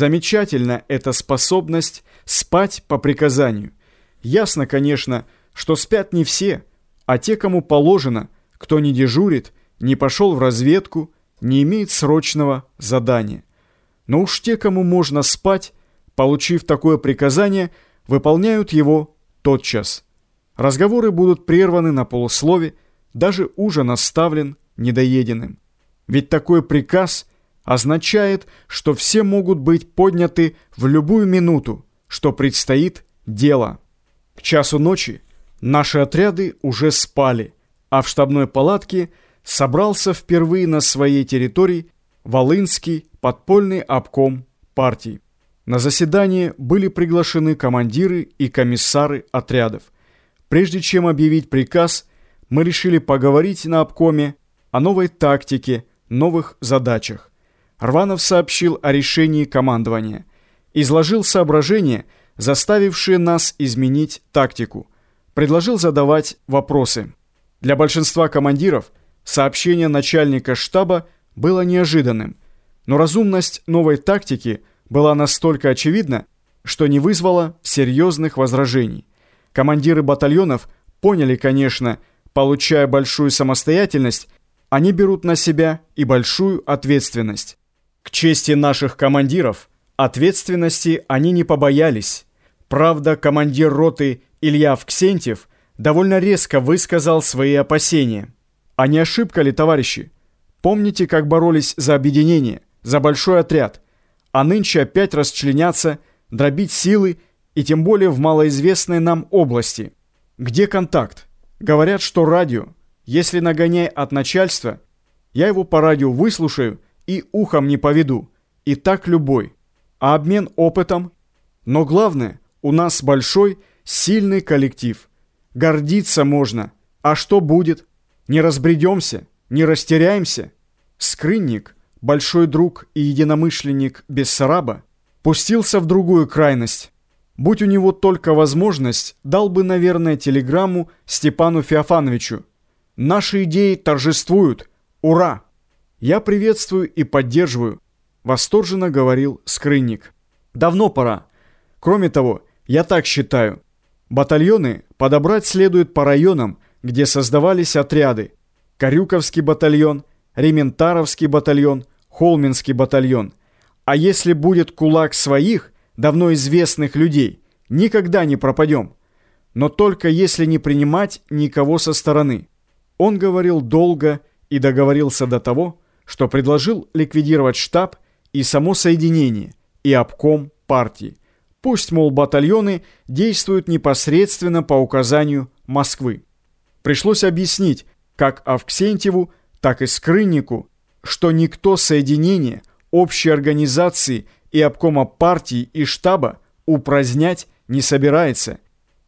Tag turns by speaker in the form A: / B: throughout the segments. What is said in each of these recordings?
A: Замечательна эта способность спать по приказанию. Ясно, конечно, что спят не все, а те, кому положено, кто не дежурит, не пошел в разведку, не имеет срочного задания. Но уж те, кому можно спать, получив такое приказание, выполняют его тотчас. Разговоры будут прерваны на полуслове, даже ужин оставлен недоеденным. Ведь такой приказ означает, что все могут быть подняты в любую минуту, что предстоит дело. К часу ночи наши отряды уже спали, а в штабной палатке собрался впервые на своей территории Волынский подпольный обком партии. На заседание были приглашены командиры и комиссары отрядов. Прежде чем объявить приказ, мы решили поговорить на обкоме о новой тактике, новых задачах. Рванов сообщил о решении командования. Изложил соображения, заставившие нас изменить тактику. Предложил задавать вопросы. Для большинства командиров сообщение начальника штаба было неожиданным, но разумность новой тактики была настолько очевидна, что не вызвала серьезных возражений. Командиры батальонов поняли, конечно, получая большую самостоятельность, они берут на себя и большую ответственность. К чести наших командиров, ответственности они не побоялись. Правда, командир роты Илья Авксентьев довольно резко высказал свои опасения. А не ошибка ли, товарищи? Помните, как боролись за объединение, за большой отряд, а нынче опять расчленяться, дробить силы и тем более в малоизвестной нам области. Где контакт? Говорят, что радио. Если нагоняй от начальства, я его по радио выслушаю и ухом не поведу. И так любой. А обмен опытом? Но главное, у нас большой, сильный коллектив. Гордиться можно. А что будет? Не разбредемся, не растеряемся. Скрынник, большой друг и единомышленник Бессараба, пустился в другую крайность. Будь у него только возможность, дал бы, наверное, телеграмму Степану Феофановичу. Наши идеи торжествуют. Ура! Я приветствую и поддерживаю, восторженно говорил Скрынник. Давно пора. Кроме того, я так считаю. Батальоны подобрать следует по районам, где создавались отряды. Карюковский батальон, Рементаровский батальон, Холминский батальон. А если будет кулак своих – давно известных людей, никогда не пропадем. Но только если не принимать никого со стороны. Он говорил долго и договорился до того, что предложил ликвидировать штаб и само соединение, и обком партии. Пусть, мол, батальоны действуют непосредственно по указанию Москвы. Пришлось объяснить, как Авксентьеву, так и Скрыннику, что никто соединение, общей организации и обкома партии и штаба упразднять не собирается.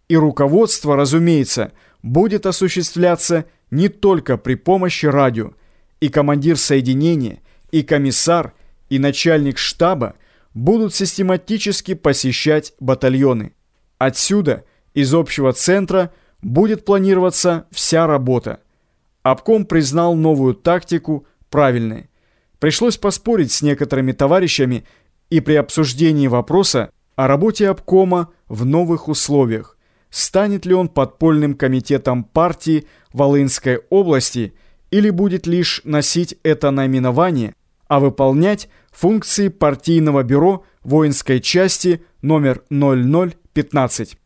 A: И руководство, разумеется, будет осуществляться не только при помощи радио. И командир соединения, и комиссар, и начальник штаба будут систематически посещать батальоны. Отсюда, из общего центра, будет планироваться вся работа. Обком признал новую тактику правильной. Пришлось поспорить с некоторыми товарищами, и при обсуждении вопроса о работе обкома в новых условиях, станет ли он подпольным комитетом партии Волынской области или будет лишь носить это наименование, а выполнять функции партийного бюро воинской части номер 0015.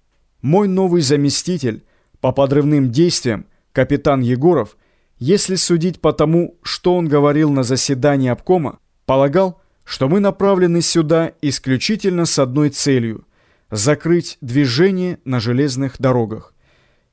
A: Мой новый заместитель по подрывным действиям, капитан Егоров, если судить по тому, что он говорил на заседании обкома, полагал, что мы направлены сюда исключительно с одной целью – закрыть движение на железных дорогах.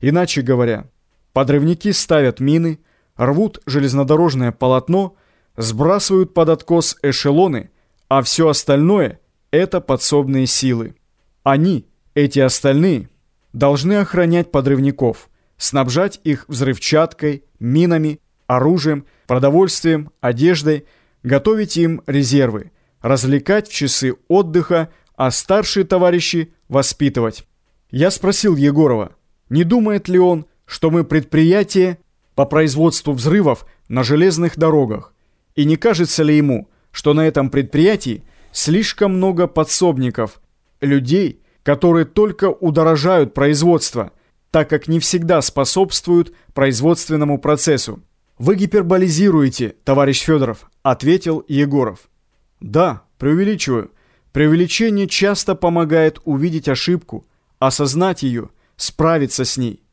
A: Иначе говоря, подрывники ставят мины, рвут железнодорожное полотно, сбрасывают под откос эшелоны, а все остальное – это подсобные силы. Они, эти остальные, должны охранять подрывников, снабжать их взрывчаткой, минами, оружием, продовольствием, одеждой – готовить им резервы, развлекать в часы отдыха, а старшие товарищи воспитывать. Я спросил Егорова, не думает ли он, что мы предприятие по производству взрывов на железных дорогах, и не кажется ли ему, что на этом предприятии слишком много подсобников, людей, которые только удорожают производство, так как не всегда способствуют производственному процессу. «Вы гиперболизируете, товарищ Федоров», — ответил Егоров. «Да, преувеличиваю. Преувеличение часто помогает увидеть ошибку, осознать ее, справиться с ней.